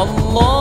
什么？